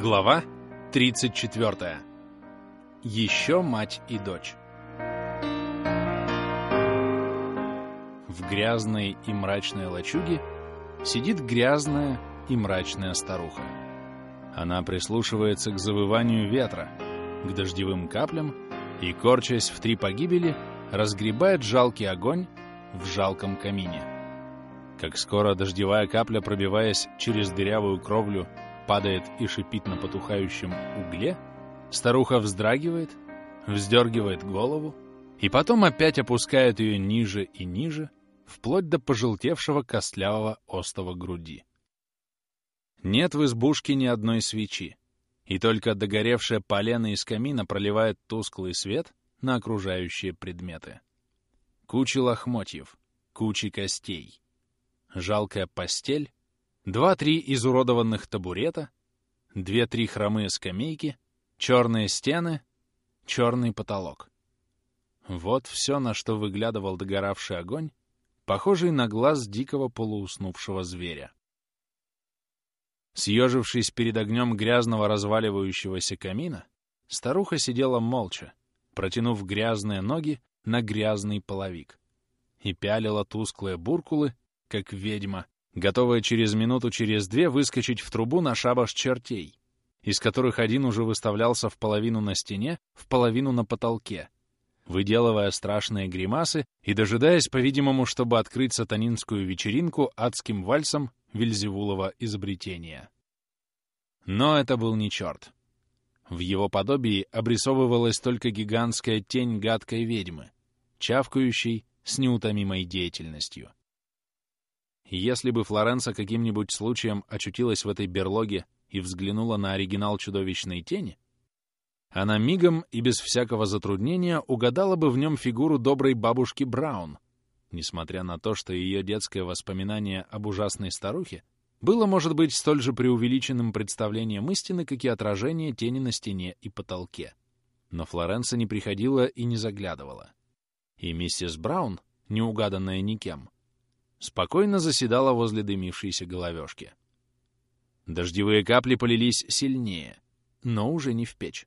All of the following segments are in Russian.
Глава 34. Еще мать и дочь. В грязной и мрачной лачуге сидит грязная и мрачная старуха. Она прислушивается к завыванию ветра, к дождевым каплям и, корчась в три погибели, разгребает жалкий огонь в жалком камине. Как скоро дождевая капля, пробиваясь через дырявую кровлю, падает и шипит на потухающем угле, старуха вздрагивает, вздергивает голову и потом опять опускает ее ниже и ниже, вплоть до пожелтевшего костлявого остова груди. Нет в избушке ни одной свечи, и только догоревшая полена из камина проливает тусклый свет на окружающие предметы. Кучи лохмотьев, кучи костей, жалкая постель Два-три изуродованных табурета, две-три хромые скамейки, черные стены, черный потолок. Вот все, на что выглядывал догоравший огонь, похожий на глаз дикого полууснувшего зверя. Съежившись перед огнем грязного разваливающегося камина, старуха сидела молча, протянув грязные ноги на грязный половик, и пялила тусклые буркулы, как ведьма, готовая через минуту через две выскочить в трубу на шабаш чертей, из которых один уже выставлялся в половину на стене, в половину на потолке, выделывая страшные гримасы и дожидаясь, по-видимому, чтобы открыть сатанинскую вечеринку адским вальсом Вильзевулова изобретения. Но это был не черт. В его подобии обрисовывалась только гигантская тень гадкой ведьмы, чавкающей с неутомимой деятельностью. Если бы Флоренса каким-нибудь случаем очутилась в этой берлоге и взглянула на оригинал чудовищной тени, она мигом и без всякого затруднения угадала бы в нем фигуру доброй бабушки Браун, несмотря на то, что ее детское воспоминание об ужасной старухе было, может быть, столь же преувеличенным представлением истины, как и отражение тени на стене и потолке. Но Флоренса не приходила и не заглядывала. И миссис Браун, не угаданная никем, спокойно заседала возле дымившейся головешки. Дождевые капли полились сильнее, но уже не в печь.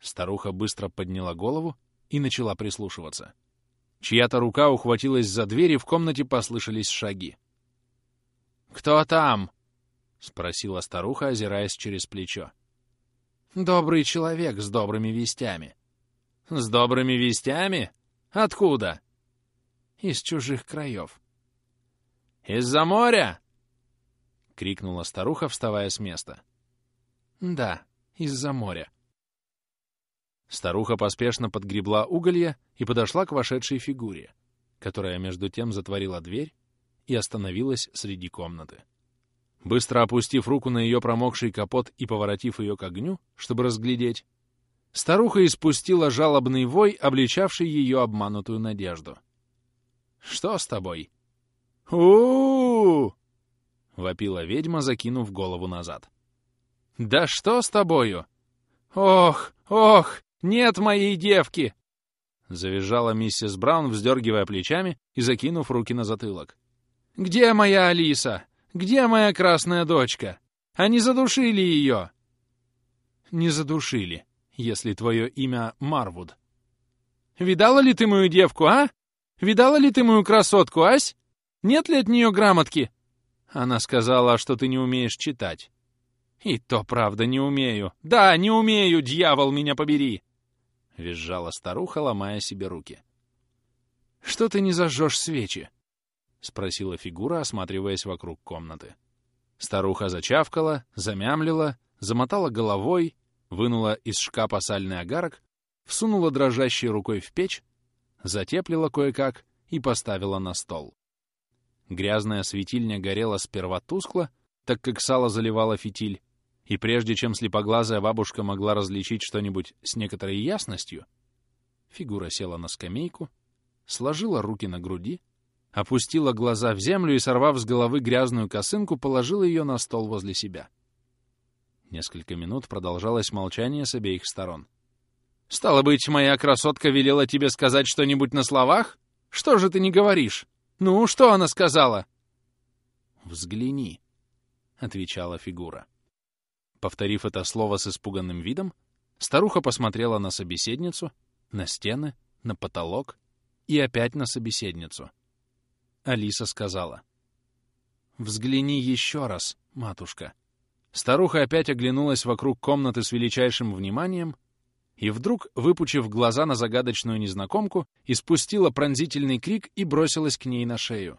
Старуха быстро подняла голову и начала прислушиваться. Чья-то рука ухватилась за дверь, и в комнате послышались шаги. «Кто там?» — спросила старуха, озираясь через плечо. «Добрый человек с добрыми вестями». «С добрыми вестями? Откуда?» «Из чужих краев. «Из-за моря!» — крикнула старуха, вставая с места. «Да, из-за моря». Старуха поспешно подгребла уголья и подошла к вошедшей фигуре, которая между тем затворила дверь и остановилась среди комнаты. Быстро опустив руку на ее промокший капот и поворотив ее к огню, чтобы разглядеть, старуха испустила жалобный вой, обличавший ее обманутую надежду. «Что с тобой?» У вопила ведьма, закинув голову назад. «Да что с тобою? Ох, ох, нет моей девки!» Завизжала миссис Браун, вздергивая плечами и закинув руки на затылок. «Где моя Алиса? Где моя красная дочка? Они задушили ее!» «Не задушили, если твое имя Марвуд». «Видала ли ты мою девку, а? Видала ли ты мою красотку, ась?» Нет ли от нее грамотки?» Она сказала, что ты не умеешь читать. «И то правда не умею. Да, не умею, дьявол, меня побери!» Визжала старуха, ломая себе руки. «Что ты не зажжешь свечи?» — спросила фигура, осматриваясь вокруг комнаты. Старуха зачавкала, замямлила, замотала головой, вынула из шкафа сальный агарок, всунула дрожащей рукой в печь, затеплила кое-как и поставила на стол. Грязная светильня горела сперва тускло, так как сало заливало фитиль, и прежде чем слепоглазая бабушка могла различить что-нибудь с некоторой ясностью, фигура села на скамейку, сложила руки на груди, опустила глаза в землю и, сорвав с головы грязную косынку, положила ее на стол возле себя. Несколько минут продолжалось молчание с обеих сторон. «Стало быть, моя красотка велела тебе сказать что-нибудь на словах? Что же ты не говоришь?» «Ну, что она сказала?» «Взгляни», — отвечала фигура. Повторив это слово с испуганным видом, старуха посмотрела на собеседницу, на стены, на потолок и опять на собеседницу. Алиса сказала. «Взгляни еще раз, матушка». Старуха опять оглянулась вокруг комнаты с величайшим вниманием и вдруг, выпучив глаза на загадочную незнакомку, испустила пронзительный крик и бросилась к ней на шею.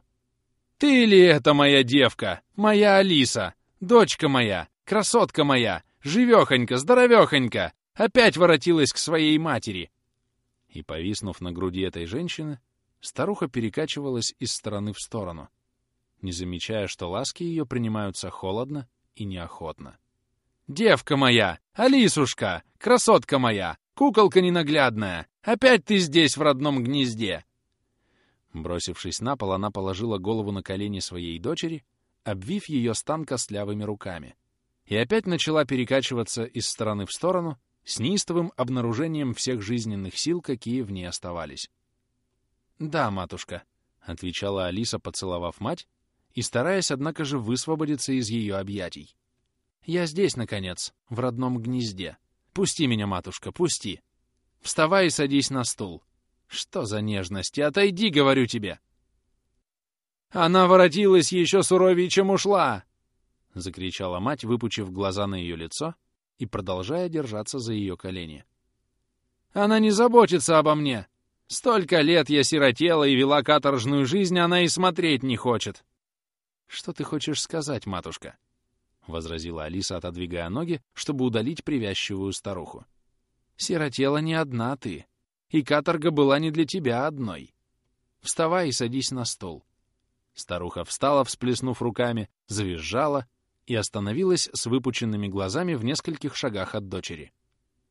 «Ты ли это моя девка? Моя Алиса? Дочка моя? Красотка моя? Живехонька, здоровехонька! Опять воротилась к своей матери!» И, повиснув на груди этой женщины, старуха перекачивалась из стороны в сторону, не замечая, что ласки ее принимаются холодно и неохотно. «Девка моя! Алисушка! Красотка моя! Куколка ненаглядная! Опять ты здесь, в родном гнезде!» Бросившись на пол, она положила голову на колени своей дочери, обвив ее стан костлявыми руками, и опять начала перекачиваться из стороны в сторону, с неистовым обнаружением всех жизненных сил, какие в ней оставались. «Да, матушка», — отвечала Алиса, поцеловав мать, и стараясь, однако же, высвободиться из ее объятий. «Я здесь, наконец, в родном гнезде. Пусти меня, матушка, пусти. Вставай и садись на стул. Что за нежности? Отойди, говорю тебе!» «Она воротилась еще суровее, чем ушла!» — закричала мать, выпучив глаза на ее лицо и продолжая держаться за ее колени. «Она не заботится обо мне! Столько лет я сиротела и вела каторжную жизнь, она и смотреть не хочет!» «Что ты хочешь сказать, матушка?» — возразила Алиса, отодвигая ноги, чтобы удалить привязчивую старуху. «Сиротела не одна ты, и каторга была не для тебя одной. Вставай и садись на стол». Старуха встала, всплеснув руками, завизжала, и остановилась с выпученными глазами в нескольких шагах от дочери.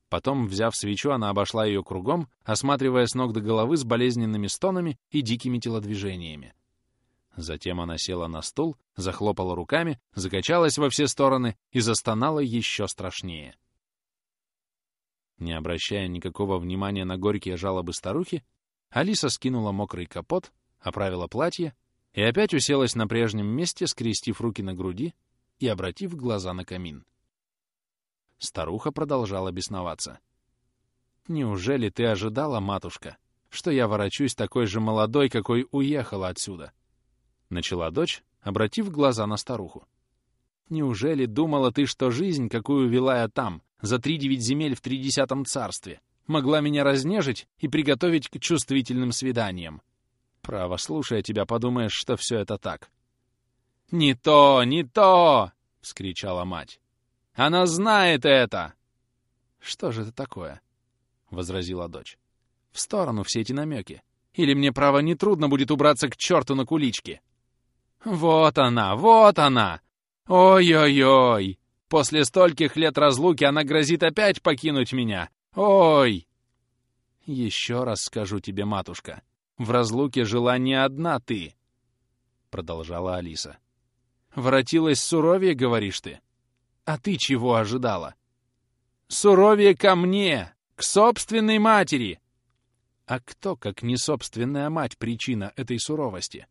Потом, взяв свечу, она обошла ее кругом, осматривая с ног до головы с болезненными стонами и дикими телодвижениями. Затем она села на стул, захлопала руками, закачалась во все стороны и застонала еще страшнее. Не обращая никакого внимания на горькие жалобы старухи, Алиса скинула мокрый капот, оправила платье и опять уселась на прежнем месте, скрестив руки на груди и обратив глаза на камин. Старуха продолжала бесноваться. «Неужели ты ожидала, матушка, что я ворочусь такой же молодой, какой уехала отсюда?» Начала дочь, обратив глаза на старуху. «Неужели думала ты, что жизнь, какую вела я там, за три девять земель в тридесятом царстве, могла меня разнежить и приготовить к чувствительным свиданиям? Право, слушая тебя, подумаешь, что все это так. «Не то, не то!» — вскричала мать. «Она знает это!» «Что же это такое?» — возразила дочь. «В сторону все эти намеки. Или мне, право, нетрудно будет убраться к черту на куличке?» «Вот она, вот она! Ой-ой-ой! После стольких лет разлуки она грозит опять покинуть меня! Ой!» «Еще раз скажу тебе, матушка, в разлуке жила не одна ты!» — продолжала Алиса. Воротилась суровее, говоришь ты? А ты чего ожидала? Суровее ко мне, к собственной матери! А кто, как не собственная мать, причина этой суровости?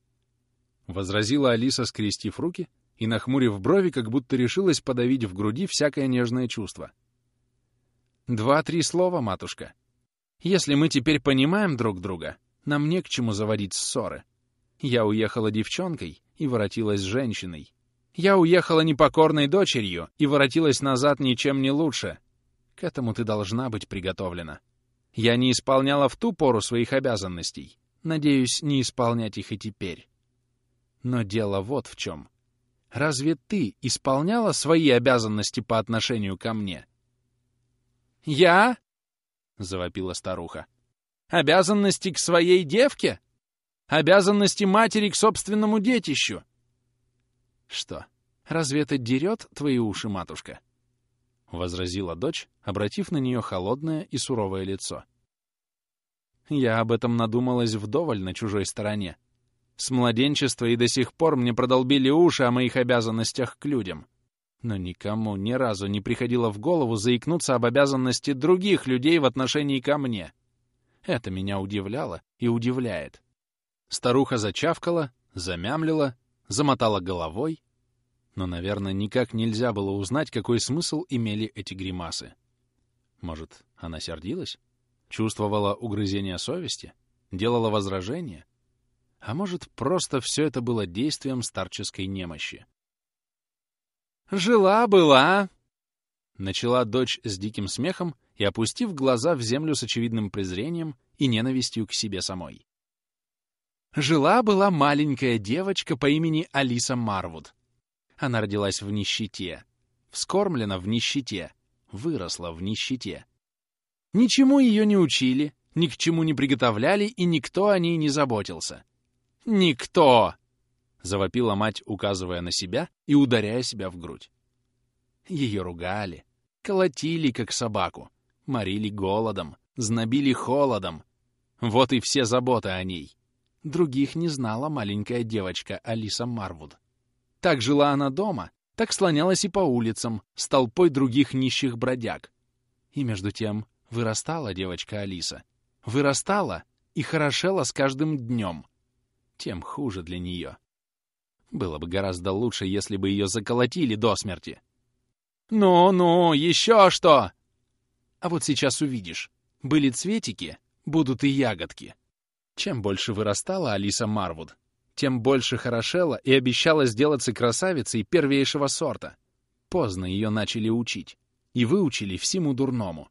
Возразила Алиса, скрестив руки и нахмурив брови, как будто решилась подавить в груди всякое нежное чувство. Два-три слова, матушка. Если мы теперь понимаем друг друга, нам не к чему заводить ссоры. Я уехала девчонкой и воротилась женщиной. Я уехала непокорной дочерью и воротилась назад ничем не лучше. К этому ты должна быть приготовлена. Я не исполняла в ту пору своих обязанностей. Надеюсь, не исполнять их и теперь. Но дело вот в чем. Разве ты исполняла свои обязанности по отношению ко мне? «Я?» — завопила старуха. «Обязанности к своей девке? Обязанности матери к собственному детищу. Что, разве это дерет твои уши, матушка? Возразила дочь, обратив на нее холодное и суровое лицо. Я об этом надумалась вдоволь на чужой стороне. С младенчества и до сих пор мне продолбили уши о моих обязанностях к людям. Но никому ни разу не приходило в голову заикнуться об обязанности других людей в отношении ко мне. Это меня удивляло и удивляет. Старуха зачавкала, замямлила, замотала головой, Но, наверное, никак нельзя было узнать, какой смысл имели эти гримасы. Может, она сердилась? Чувствовала угрызение совести? Делала возражения? А может, просто все это было действием старческой немощи? «Жила-была!» Начала дочь с диким смехом и опустив глаза в землю с очевидным презрением и ненавистью к себе самой. Жила-была маленькая девочка по имени Алиса Марвуд. Она родилась в нищете, вскормлена в нищете, выросла в нищете. Ничему ее не учили, ни к чему не приготовляли, и никто о ней не заботился. «Никто!» — завопила мать, указывая на себя и ударяя себя в грудь. Ее ругали, колотили, как собаку, морили голодом, знобили холодом. Вот и все заботы о ней. Других не знала маленькая девочка Алиса Марвуд. Так жила она дома, так слонялась и по улицам, с толпой других нищих бродяг. И между тем вырастала девочка Алиса. Вырастала и хорошела с каждым днем. Тем хуже для нее. Было бы гораздо лучше, если бы ее заколотили до смерти. «Ну-ну, еще что!» А вот сейчас увидишь. Были цветики, будут и ягодки. Чем больше вырастала Алиса Марвуд, тем больше хорошела и обещала сделаться красавицей первейшего сорта. Поздно ее начали учить. И выучили всему дурному.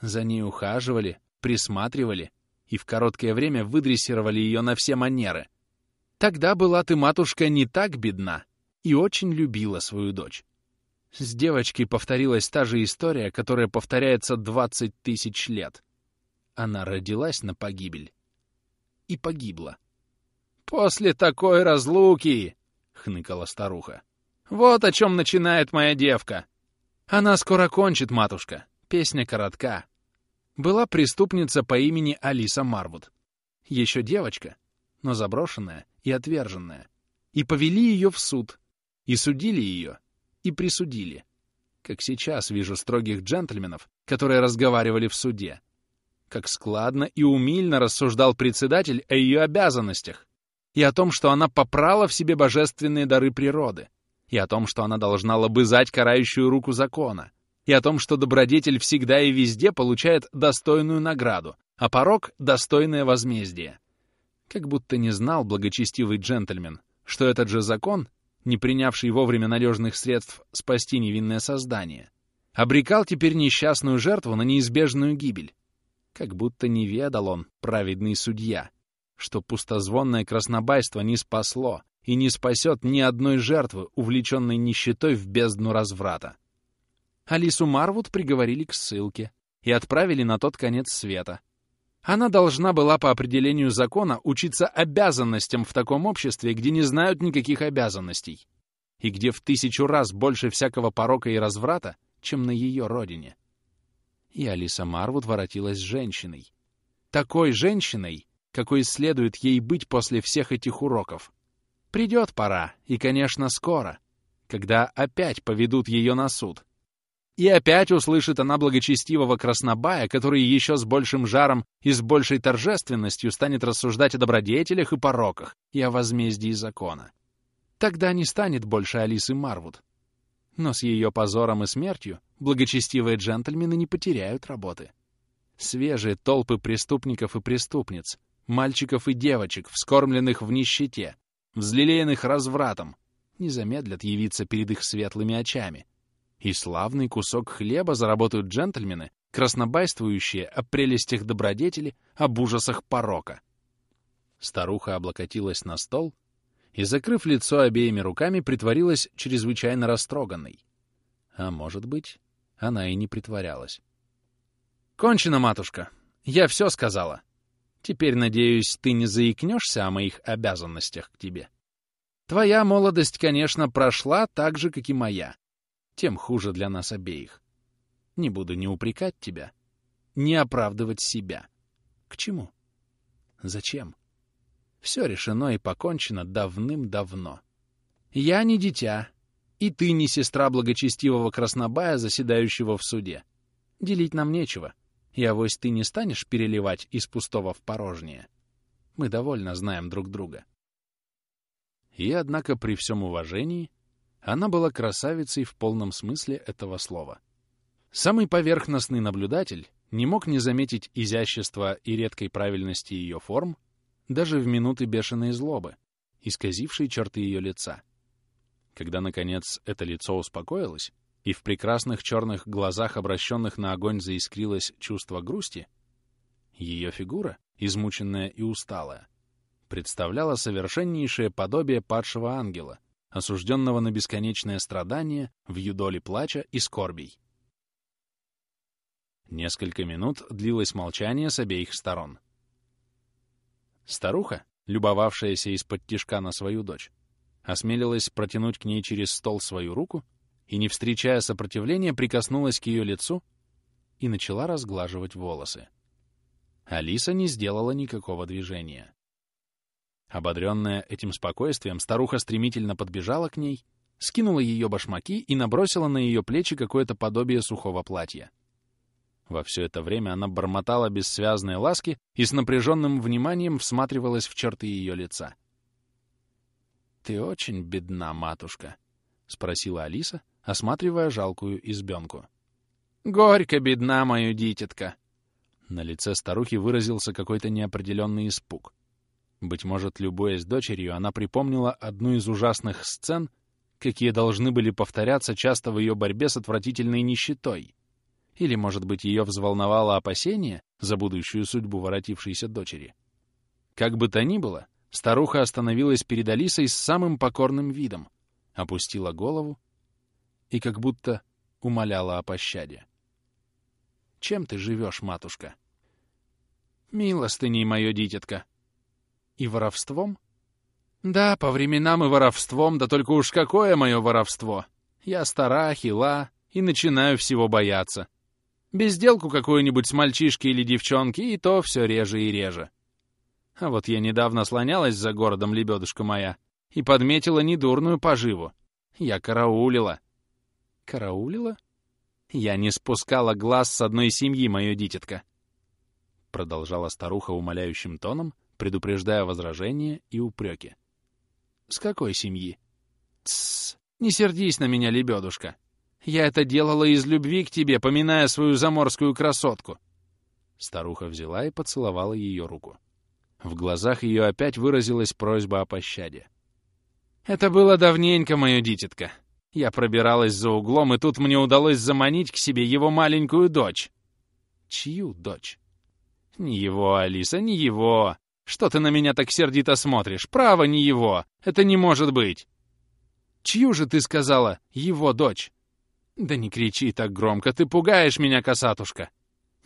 За ней ухаживали, присматривали и в короткое время выдрессировали ее на все манеры. Тогда была ты, матушка, не так бедна и очень любила свою дочь. С девочкой повторилась та же история, которая повторяется двадцать тысяч лет. Она родилась на погибель и погибла. «После такой разлуки!» — хныкала старуха. «Вот о чем начинает моя девка!» «Она скоро кончит, матушка. Песня коротка. Была преступница по имени Алиса Марвуд. Еще девочка, но заброшенная и отверженная. И повели ее в суд. И судили ее. И присудили. Как сейчас вижу строгих джентльменов, которые разговаривали в суде как складно и умильно рассуждал председатель о ее обязанностях, и о том, что она попрала в себе божественные дары природы, и о том, что она должна лобызать карающую руку закона, и о том, что добродетель всегда и везде получает достойную награду, а порог — достойное возмездие. Как будто не знал благочестивый джентльмен, что этот же закон, не принявший вовремя надежных средств спасти невинное создание, обрекал теперь несчастную жертву на неизбежную гибель, как будто не ведал он, праведный судья, что пустозвонное краснобайство не спасло и не спасет ни одной жертвы, увлеченной нищетой в бездну разврата. Алису Марвуд приговорили к ссылке и отправили на тот конец света. Она должна была по определению закона учиться обязанностям в таком обществе, где не знают никаких обязанностей, и где в тысячу раз больше всякого порока и разврата, чем на ее родине и Алиса Марвуд воротилась женщиной. Такой женщиной, какой следует ей быть после всех этих уроков. Придет пора, и, конечно, скоро, когда опять поведут ее на суд. И опять услышит она благочестивого краснобая, который еще с большим жаром и с большей торжественностью станет рассуждать о добродетелях и пороках, и о возмездии закона. Тогда не станет больше Алисы Марвуд. Но с ее позором и смертью благочестивые джентльмены не потеряют работы. Свежие толпы преступников и преступниц, мальчиков и девочек, вскормленных в нищете, взлелеянных развратом, не замедлят явиться перед их светлыми очами. И славный кусок хлеба заработают джентльмены, краснобайствующие о прелестях добродетели, об ужасах порока. Старуха облокотилась на стол и, закрыв лицо обеими руками, притворилась чрезвычайно растроганной. А может быть, она и не притворялась. «Кончено, матушка. Я все сказала. Теперь, надеюсь, ты не заикнешься о моих обязанностях к тебе. Твоя молодость, конечно, прошла так же, как и моя. Тем хуже для нас обеих. Не буду ни упрекать тебя, ни оправдывать себя. К чему? Зачем? Все решено и покончено давным-давно. Я не дитя, и ты не сестра благочестивого краснобая, заседающего в суде. Делить нам нечего, и авось ты не станешь переливать из пустого в порожнее. Мы довольно знаем друг друга. И, однако, при всем уважении, Она была красавицей в полном смысле этого слова. Самый поверхностный наблюдатель не мог не заметить изящества и редкой правильности ее форм даже в минуты бешеной злобы, исказившей черты ее лица. Когда, наконец, это лицо успокоилось, и в прекрасных черных глазах, обращенных на огонь, заискрилось чувство грусти, ее фигура, измученная и усталая, представляла совершеннейшее подобие падшего ангела, осужденного на бесконечное страдание в юдоле плача и скорбей. Несколько минут длилось молчание с обеих сторон. Старуха, любовавшаяся из-под тишка на свою дочь, осмелилась протянуть к ней через стол свою руку и, не встречая сопротивления, прикоснулась к ее лицу и начала разглаживать волосы. Алиса не сделала никакого движения. Ободренная этим спокойствием, старуха стремительно подбежала к ней, скинула ее башмаки и набросила на ее плечи какое-то подобие сухого платья. Во все это время она бормотала бессвязные ласки и с напряженным вниманием всматривалась в черты ее лица. «Ты очень бедна, матушка», — спросила Алиса, осматривая жалкую избенку. «Горько бедна, мою дитятка!» На лице старухи выразился какой-то неопределенный испуг. Быть может, любуясь дочерью, она припомнила одну из ужасных сцен, какие должны были повторяться часто в ее борьбе с отвратительной нищетой — или, может быть, ее взволновало опасение за будущую судьбу воротившейся дочери? Как бы то ни было, старуха остановилась перед Алисой с самым покорным видом, опустила голову и как будто умоляла о пощаде. «Чем ты живешь, матушка?» «Милостыней, мое дитятка». «И воровством?» «Да, по временам и воровством, да только уж какое мое воровство! Я стара, хила и начинаю всего бояться. Безделку какую-нибудь с мальчишки или девчонки, и то все реже и реже. А вот я недавно слонялась за городом, лебедушка моя, и подметила недурную поживу. Я караулила. Караулила? Я не спускала глаз с одной семьи, мое дитятка. Продолжала старуха умоляющим тоном, предупреждая возражения и упреки. С какой семьи? Тссс, не сердись на меня, лебедушка. Я это делала из любви к тебе, поминая свою заморскую красотку. Старуха взяла и поцеловала ее руку. В глазах ее опять выразилась просьба о пощаде. «Это было давненько, мое дитятко. Я пробиралась за углом, и тут мне удалось заманить к себе его маленькую дочь». «Чью дочь?» «Не его, Алиса, не его. Что ты на меня так сердито смотришь? Право, не его. Это не может быть». «Чью же ты сказала, его дочь?» «Да не кричи так громко, ты пугаешь меня, косатушка!»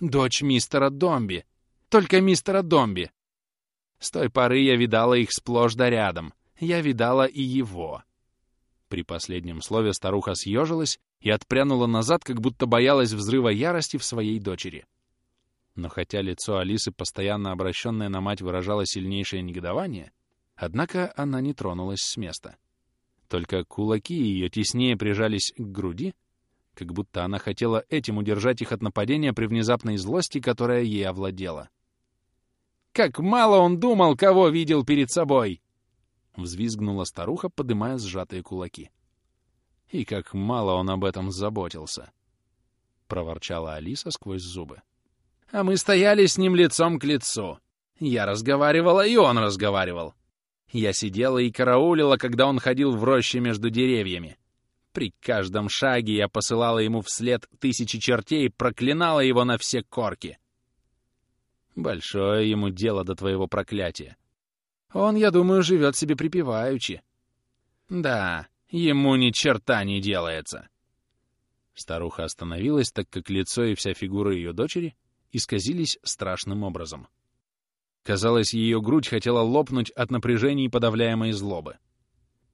«Дочь мистера Домби! Только мистера Домби!» С той поры я видала их сплошь да рядом. Я видала и его. При последнем слове старуха съежилась и отпрянула назад, как будто боялась взрыва ярости в своей дочери. Но хотя лицо Алисы, постоянно обращенное на мать, выражало сильнейшее негодование, однако она не тронулась с места. Только кулаки ее теснее прижались к груди, как будто она хотела этим удержать их от нападения при внезапной злости, которая ей овладела. «Как мало он думал, кого видел перед собой!» — взвизгнула старуха, подымая сжатые кулаки. «И как мало он об этом заботился!» — проворчала Алиса сквозь зубы. «А мы стояли с ним лицом к лицу. Я разговаривала, и он разговаривал. Я сидела и караулила, когда он ходил в роще между деревьями. При каждом шаге я посылала ему вслед тысячи чертей и проклинала его на все корки. Большое ему дело до твоего проклятия. Он, я думаю, живет себе припеваючи. Да, ему ни черта не делается. Старуха остановилась, так как лицо и вся фигура ее дочери исказились страшным образом. Казалось, ее грудь хотела лопнуть от напряжения и подавляемой злобы.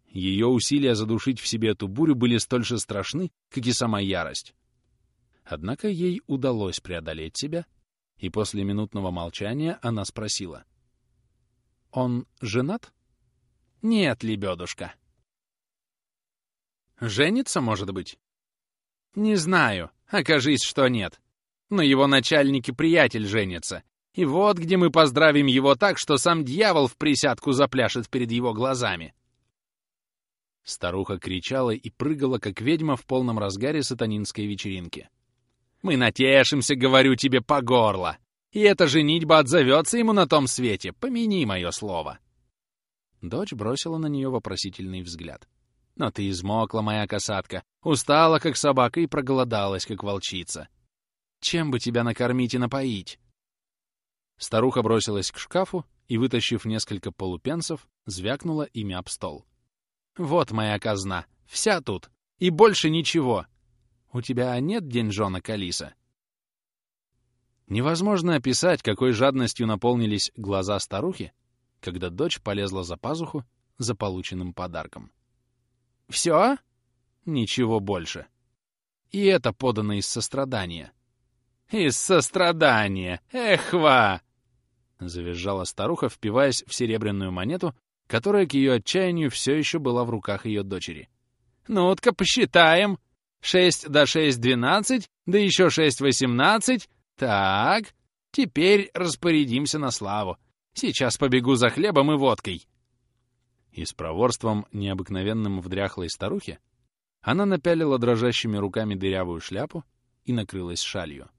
Ее усилия задушить в себе эту бурю были столь же страшны, как и сама ярость. Однако ей удалось преодолеть себя, и после минутного молчания она спросила. «Он женат?» «Нет, лебедушка». «Женится, может быть?» «Не знаю. Окажись, что нет. Но его начальник и приятель женится. И вот где мы поздравим его так, что сам дьявол в присядку запляшет перед его глазами». Старуха кричала и прыгала, как ведьма в полном разгаре сатанинской вечеринки. «Мы натешимся, говорю тебе, по горло! И эта женитьба отзовется ему на том свете, помяни мое слово!» Дочь бросила на нее вопросительный взгляд. «Но ты измокла, моя касатка, устала, как собака, и проголодалась, как волчица. Чем бы тебя накормить и напоить?» Старуха бросилась к шкафу и, вытащив несколько полупенсов, звякнула ими об стол. «Вот моя казна, вся тут, и больше ничего. У тебя нет деньжонок, Алиса?» Невозможно описать, какой жадностью наполнились глаза старухи, когда дочь полезла за пазуху за полученным подарком. «Все?» «Ничего больше. И это подано из сострадания». «Из сострадания! Эхва!» Завизжала старуха, впиваясь в серебряную монету, которая к ее отчаянию все еще была в руках ее дочери. «Ну-ка, посчитаем. Шесть до шесть — двенадцать, да еще шесть — восемнадцать. Так, теперь распорядимся на славу. Сейчас побегу за хлебом и водкой. И с проворством, необыкновенным в дряхлой старухе, она напялила дрожащими руками дырявую шляпу и накрылась шалью.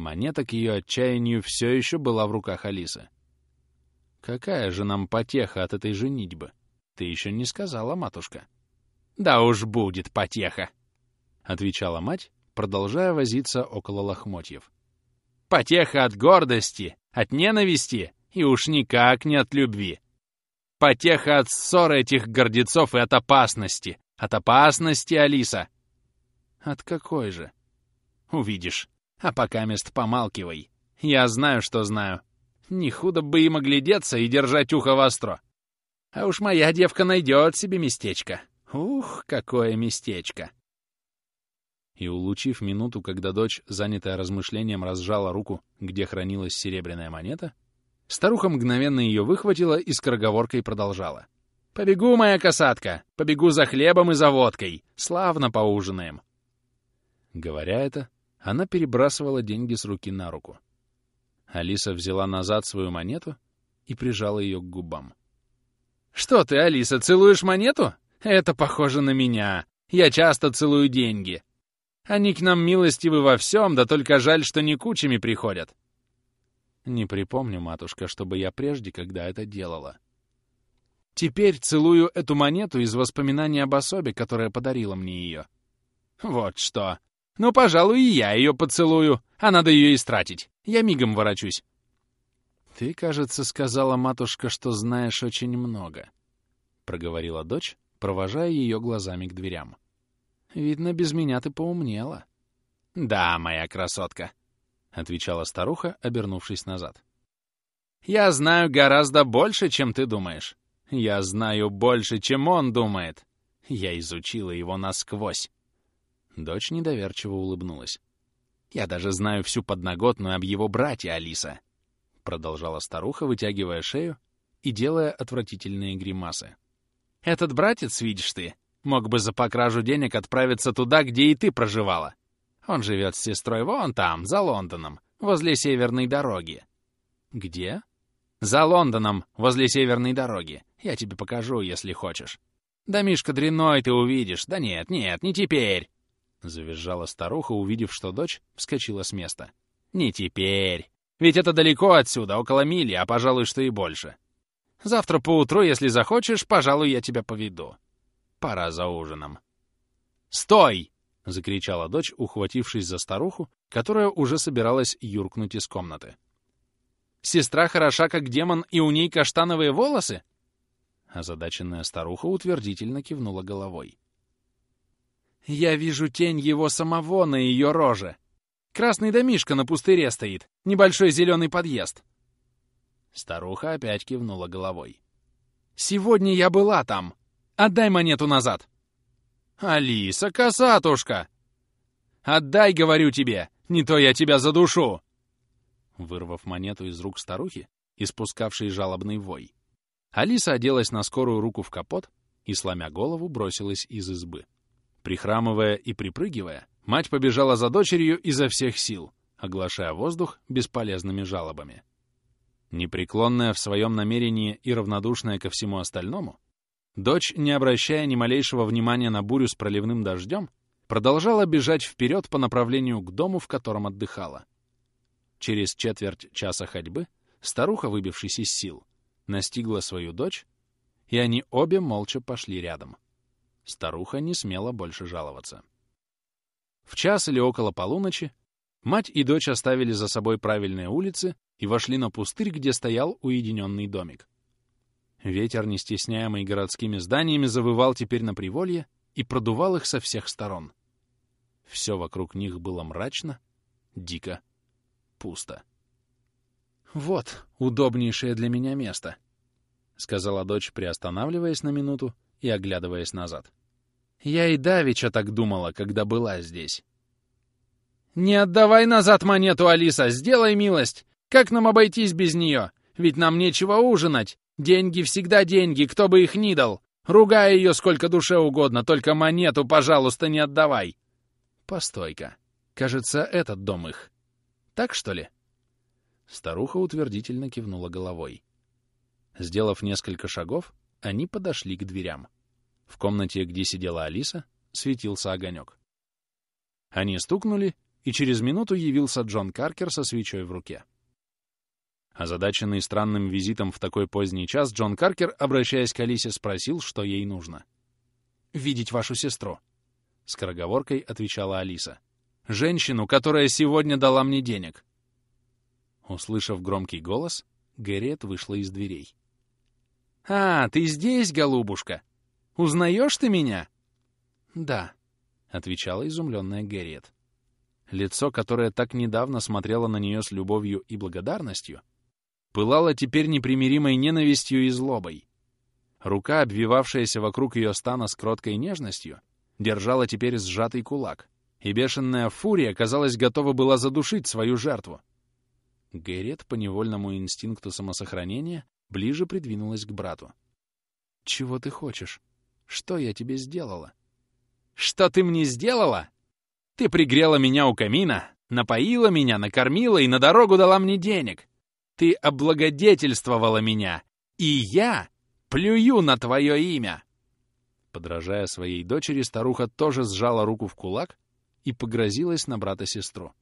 Монета к ее отчаянию все еще была в руках Алисы. «Какая же нам потеха от этой женитьбы? Ты еще не сказала, матушка». «Да уж будет потеха», — отвечала мать, продолжая возиться около лохмотьев. «Потеха от гордости, от ненависти и уж никак не от любви. Потеха от ссоры этих гордецов и от опасности. От опасности, Алиса. От какой же? Увидишь. А пока мест помалкивай. Я знаю, что знаю. Не худо бы им оглядеться и держать ухо востро. А уж моя девка найдет себе местечко. Ух, какое местечко. И, улучив минуту, когда дочь, занятая размышлением, разжала руку, где хранилась серебряная монета, Старуха мгновенно ее выхватила и скороговоркой продолжала. «Побегу, моя касатка! Побегу за хлебом и за водкой! Славно поужинаем!» Говоря это, она перебрасывала деньги с руки на руку. Алиса взяла назад свою монету и прижала ее к губам. «Что ты, Алиса, целуешь монету? Это похоже на меня. Я часто целую деньги. Они к нам милостивы во всем, да только жаль, что не кучами приходят. Не припомню, матушка, чтобы я прежде когда это делала. Теперь целую эту монету из воспоминаний об особе, которая подарила мне ее. Вот что. Ну, пожалуй, и я ее поцелую, а надо ее истратить. Я мигом ворочусь. Ты, кажется, сказала, матушка, что знаешь очень много, — проговорила дочь, провожая ее глазами к дверям. Видно, без меня ты поумнела. Да, моя красотка, — отвечала старуха, обернувшись назад. «Я знаю гораздо больше, чем ты думаешь. Я знаю больше, чем он думает. Я изучила его насквозь». Дочь недоверчиво улыбнулась. «Я даже знаю всю подноготную об его брате, Алиса», — продолжала старуха, вытягивая шею и делая отвратительные гримасы. «Этот братец, видишь ты, мог бы за покражу денег отправиться туда, где и ты проживала. Он живет с сестрой вон там, за Лондоном, возле Северной дороги». «Где?» «За Лондоном, возле Северной дороги. Я тебе покажу, если хочешь». «Да, Мишка, дряной ты увидишь. Да нет, нет, не теперь!» Завизжала старуха, увидев, что дочь вскочила с места. «Не теперь. Ведь это далеко отсюда, около мили, а, пожалуй, что и больше. Завтра поутру, если захочешь, пожалуй, я тебя поведу. Пора за ужином». «Стой!» — закричала дочь, ухватившись за старуху, которая уже собиралась юркнуть из комнаты. «Сестра хороша, как демон, и у ней каштановые волосы?» Озадаченная старуха утвердительно кивнула головой. «Я вижу тень его самого на ее роже. Красный домишко на пустыре стоит, небольшой зеленый подъезд». Старуха опять кивнула головой. «Сегодня я была там. Отдай монету назад!» «Алиса, косатушка!» «Отдай, говорю тебе, не то я тебя задушу!» Вырвав монету из рук старухи, испускавшей жалобный вой, Алиса оделась на скорую руку в капот и, сломя голову, бросилась из избы. Прихрамывая и припрыгивая, мать побежала за дочерью изо всех сил, оглашая воздух бесполезными жалобами. Непреклонная в своем намерении и равнодушная ко всему остальному, дочь, не обращая ни малейшего внимания на бурю с проливным дождем, продолжала бежать вперед по направлению к дому, в котором отдыхала. Через четверть часа ходьбы старуха, выбившись из сил, настигла свою дочь, и они обе молча пошли рядом. Старуха не смела больше жаловаться. В час или около полуночи мать и дочь оставили за собой правильные улицы и вошли на пустырь, где стоял уединенный домик. Ветер, не стесняемый городскими зданиями, завывал теперь на приволье и продувал их со всех сторон. Все вокруг них было мрачно, дико, пусто. «Вот удобнейшее для меня место», — сказала дочь, приостанавливаясь на минуту и оглядываясь назад. «Я и давеча так думала, когда была здесь». «Не отдавай назад монету, Алиса! Сделай милость! Как нам обойтись без нее? Ведь нам нечего ужинать! Деньги всегда деньги, кто бы их ни дал! Ругай ее сколько душе угодно, только монету, пожалуйста, не отдавай!» «Постой-ка. Кажется, этот дом их. Так, что ли?» Старуха утвердительно кивнула головой. Сделав несколько шагов, они подошли к дверям. В комнате, где сидела Алиса, светился огонек. Они стукнули, и через минуту явился Джон Каркер со свечой в руке. Озадаченный странным визитом в такой поздний час, Джон Каркер, обращаясь к Алисе, спросил, что ей нужно. «Видеть вашу сестру», — скороговоркой отвечала Алиса. «Женщину, которая сегодня дала мне денег». Услышав громкий голос, Гэрриет вышла из дверей. «А, ты здесь, голубушка? Узнаешь ты меня?» «Да», — отвечала изумленная Гэрриет. Лицо, которое так недавно смотрело на нее с любовью и благодарностью, пылало теперь непримиримой ненавистью и злобой. Рука, обвивавшаяся вокруг ее стана с кроткой нежностью, держала теперь сжатый кулак, и бешеная фурия, казалось, готова была задушить свою жертву. Гэрриет по невольному инстинкту самосохранения ближе придвинулась к брату. «Чего ты хочешь? Что я тебе сделала?» «Что ты мне сделала? Ты пригрела меня у камина, напоила меня, накормила и на дорогу дала мне денег. Ты облагодетельствовала меня, и я плюю на твое имя!» Подражая своей дочери, старуха тоже сжала руку в кулак и погрозилась на брата-сестру.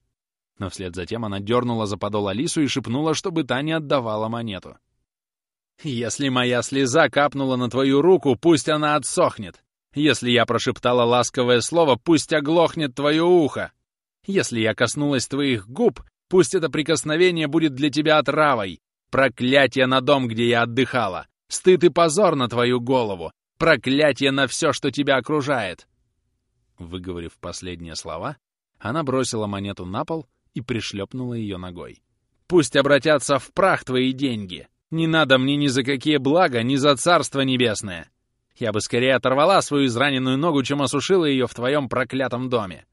Но вслед за тем она дернула за подол Алису и шепнула, чтобы та не отдавала монету. «Если моя слеза капнула на твою руку, пусть она отсохнет. Если я прошептала ласковое слово, пусть оглохнет твое ухо. Если я коснулась твоих губ, пусть это прикосновение будет для тебя отравой. Проклятие на дом, где я отдыхала. Стыд и позор на твою голову. Проклятие на все, что тебя окружает. Выговорив последние слова, она бросила монету на пол и пришлепнула ее ногой. «Пусть обратятся в прах твои деньги! Не надо мне ни за какие блага, ни за царство небесное! Я бы скорее оторвала свою израненную ногу, чем осушила ее в твоем проклятом доме!»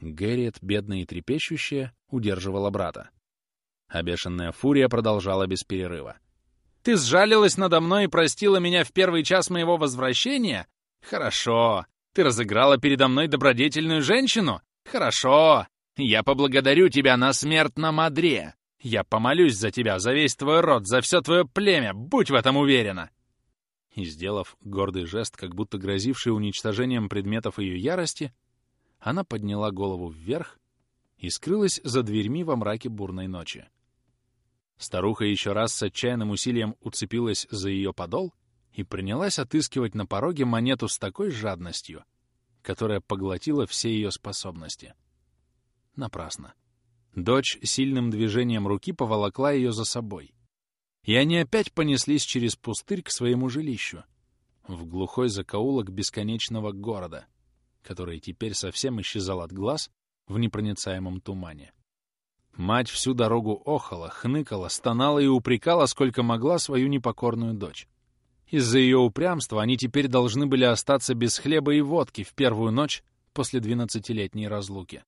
Гэрриет, бедная и трепещущая, удерживала брата. А бешеная фурия продолжала без перерыва. «Ты сжалилась надо мной и простила меня в первый час моего возвращения? Хорошо. Ты разыграла передо мной добродетельную женщину? Хорошо. Я поблагодарю тебя на смертном одре. Я помолюсь за тебя, за весь твой род, за все твое племя, будь в этом уверена!» И, сделав гордый жест, как будто грозивший уничтожением предметов ее ярости, она подняла голову вверх и скрылась за дверьми во мраке бурной ночи. Старуха еще раз с отчаянным усилием уцепилась за ее подол и принялась отыскивать на пороге монету с такой жадностью, которая поглотила все ее способности. Напрасно. Дочь сильным движением руки поволокла ее за собой. И они опять понеслись через пустырь к своему жилищу, в глухой закоулок бесконечного города, который теперь совсем исчезал от глаз в непроницаемом тумане. Мать всю дорогу охала, хныкала, стонала и упрекала, сколько могла, свою непокорную дочь. Из-за ее упрямства они теперь должны были остаться без хлеба и водки в первую ночь после двенадцатилетней разлуки.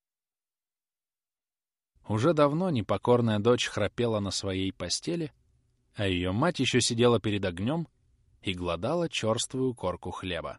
Уже давно непокорная дочь храпела на своей постели, а ее мать еще сидела перед огнем и глодала черствую корку хлеба.